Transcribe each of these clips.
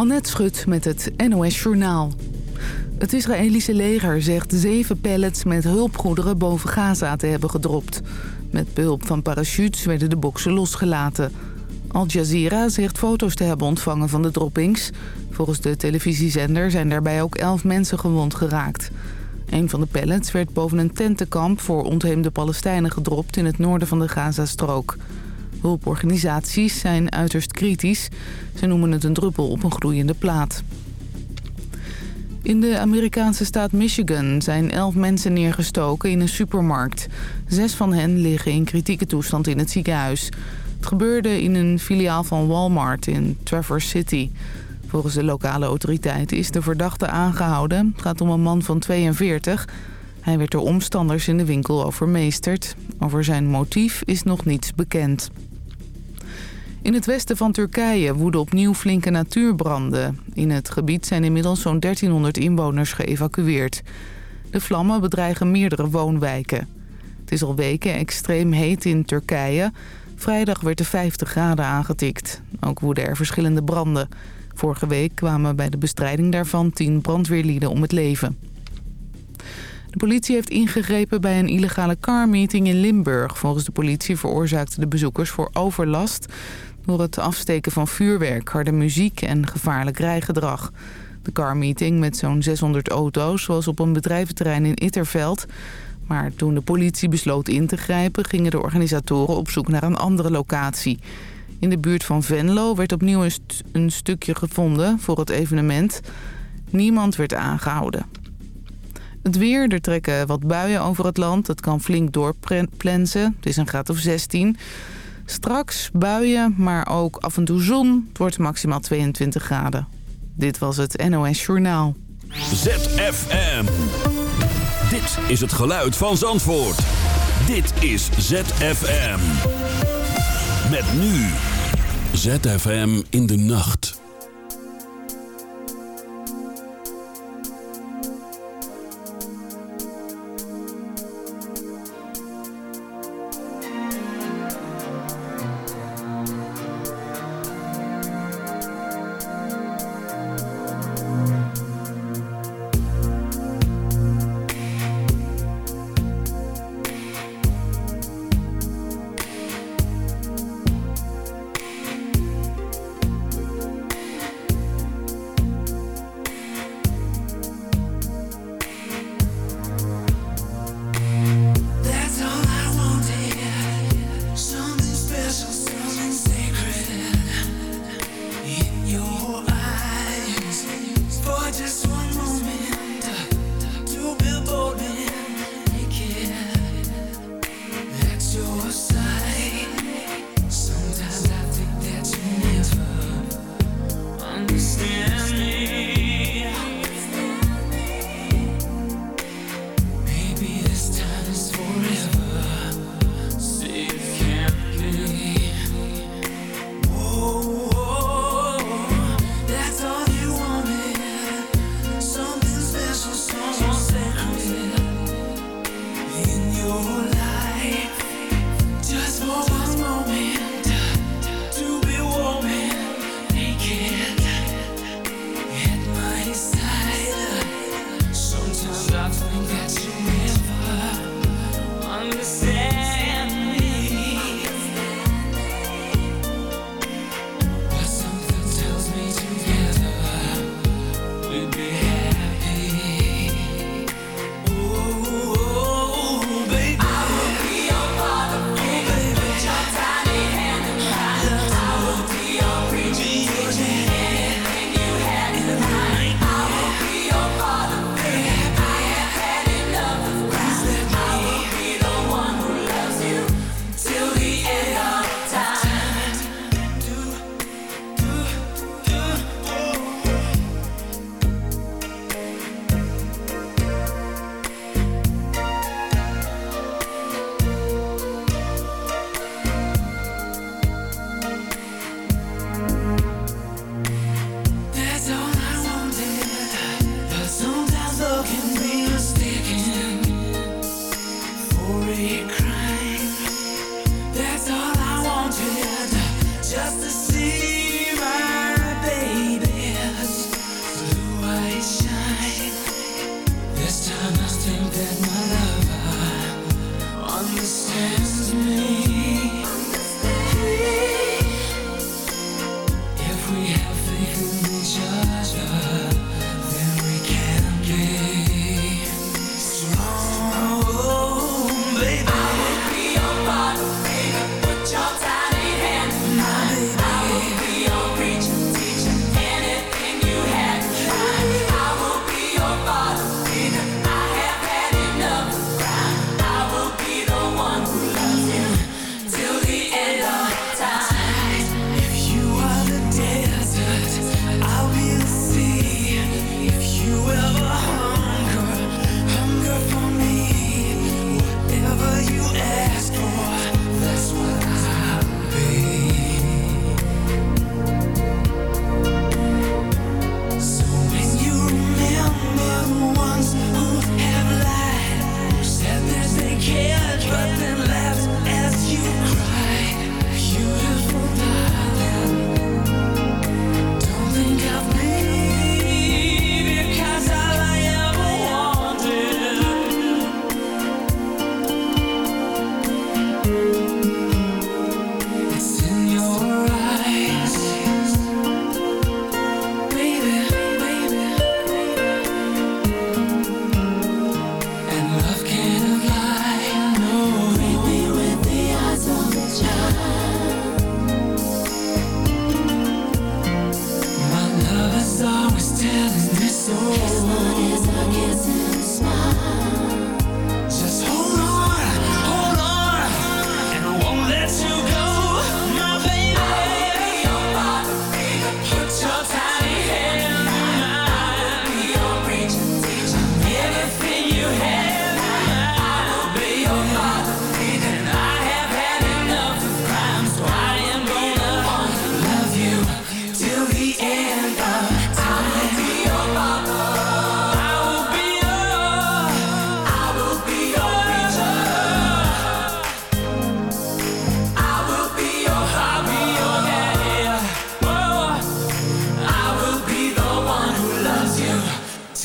Annette Schut met het NOS Journaal. Het Israëlische leger zegt zeven pallets met hulpgoederen boven Gaza te hebben gedropt. Met behulp van parachutes werden de boksen losgelaten. Al Jazeera zegt foto's te hebben ontvangen van de droppings. Volgens de televisiezender zijn daarbij ook elf mensen gewond geraakt. Een van de pallets werd boven een tentenkamp voor ontheemde Palestijnen gedropt in het noorden van de Gazastrook. Hulporganisaties zijn uiterst kritisch. Ze noemen het een druppel op een gloeiende plaat. In de Amerikaanse staat Michigan zijn elf mensen neergestoken in een supermarkt. Zes van hen liggen in kritieke toestand in het ziekenhuis. Het gebeurde in een filiaal van Walmart in Traverse City. Volgens de lokale autoriteiten is de verdachte aangehouden. Het gaat om een man van 42. Hij werd door omstanders in de winkel overmeesterd. Over zijn motief is nog niets bekend. In het westen van Turkije woeden opnieuw flinke natuurbranden. In het gebied zijn inmiddels zo'n 1300 inwoners geëvacueerd. De vlammen bedreigen meerdere woonwijken. Het is al weken extreem heet in Turkije. Vrijdag werd de 50 graden aangetikt. Ook woeden er verschillende branden. Vorige week kwamen bij de bestrijding daarvan 10 brandweerlieden om het leven. De politie heeft ingegrepen bij een illegale carmeeting in Limburg. Volgens de politie veroorzaakten de bezoekers voor overlast door het afsteken van vuurwerk, harde muziek en gevaarlijk rijgedrag. De carmeeting met zo'n 600 auto's was op een bedrijventerrein in Itterveld. Maar toen de politie besloot in te grijpen... gingen de organisatoren op zoek naar een andere locatie. In de buurt van Venlo werd opnieuw een, een stukje gevonden voor het evenement. Niemand werd aangehouden. Het weer, er trekken wat buien over het land. Het kan flink doorplensen. Het is een graad of 16. Straks buien, maar ook af en toe zon. Het wordt maximaal 22 graden. Dit was het NOS Journaal. ZFM. Dit is het geluid van Zandvoort. Dit is ZFM. Met nu. ZFM in de nacht.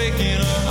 breaking up.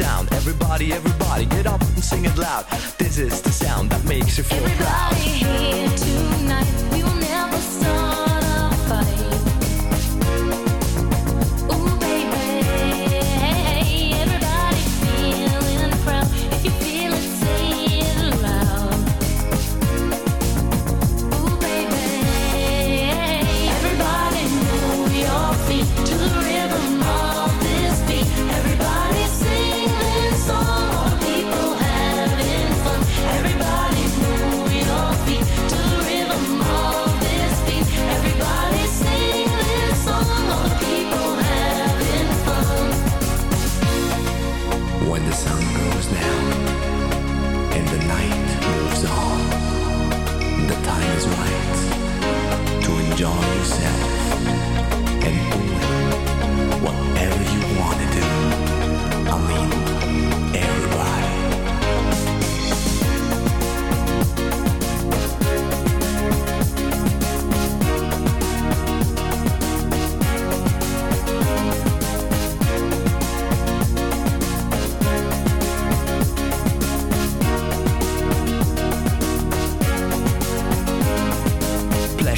Sound. Everybody, everybody, get up and sing it loud.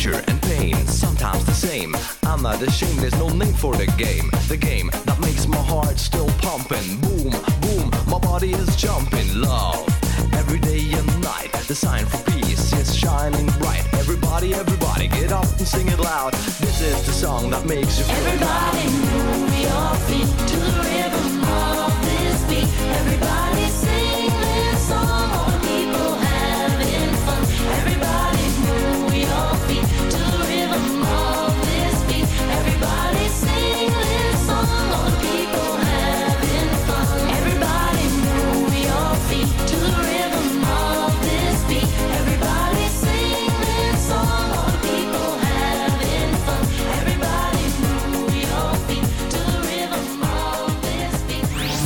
Pleasure and pain, sometimes the same. I'm not ashamed, there's no name for the game. The game that makes my heart still pumping. Boom, boom, my body is jumping. Love, every day and night. The sign for peace is shining bright. Everybody, everybody, get up and sing it loud. This is the song that makes you feel Everybody move your feet to the rhythm of this beat. Everybody sing this song,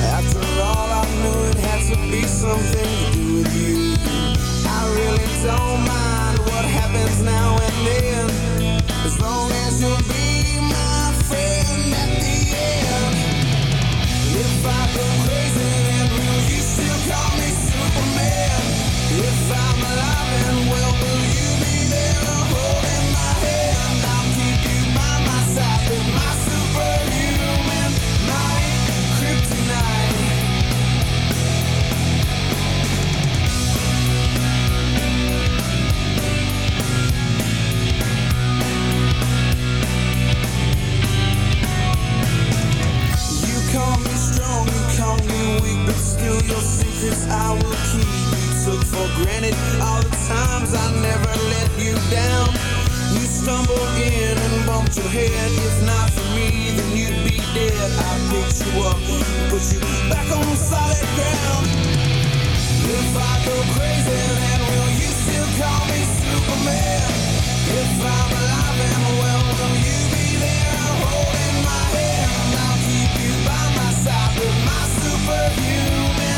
After all, I knew it had to be something to do with you. I really don't mind what happens now and then, as long as you'll be your secrets I will keep. You took for granted all the times I never let you down. You stumbled in and bumped your head. If not for me, then you'd be dead. I picked you up, put you back on solid ground. If I go crazy, then will you still call me Superman? If I'm alive and well, will you be there holding my hand? I'll keep you by my side with my superhuman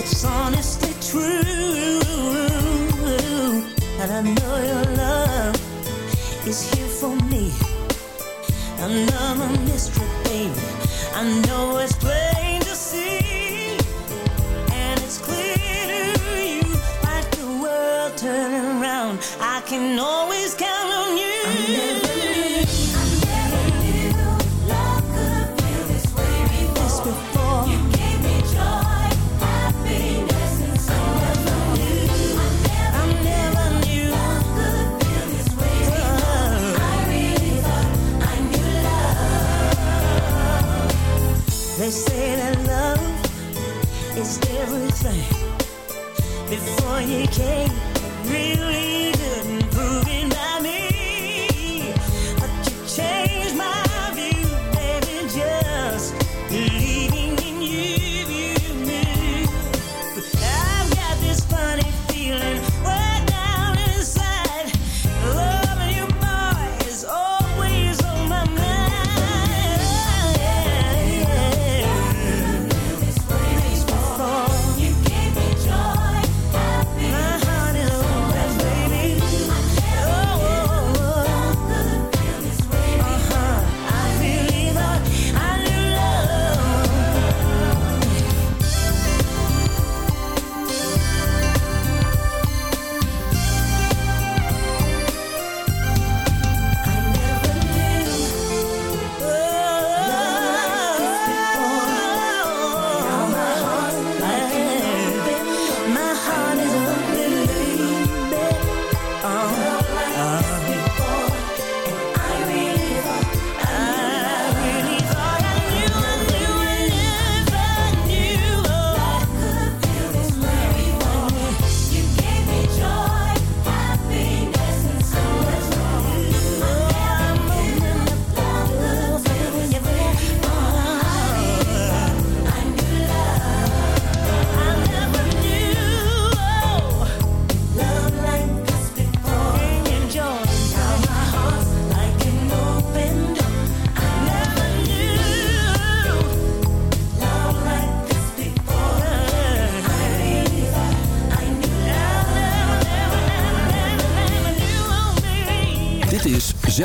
It's honestly true. And I know your love is here for me. Another mystery. I know it's plain to see. And it's clear to you. Like the world turning. I can always count. you came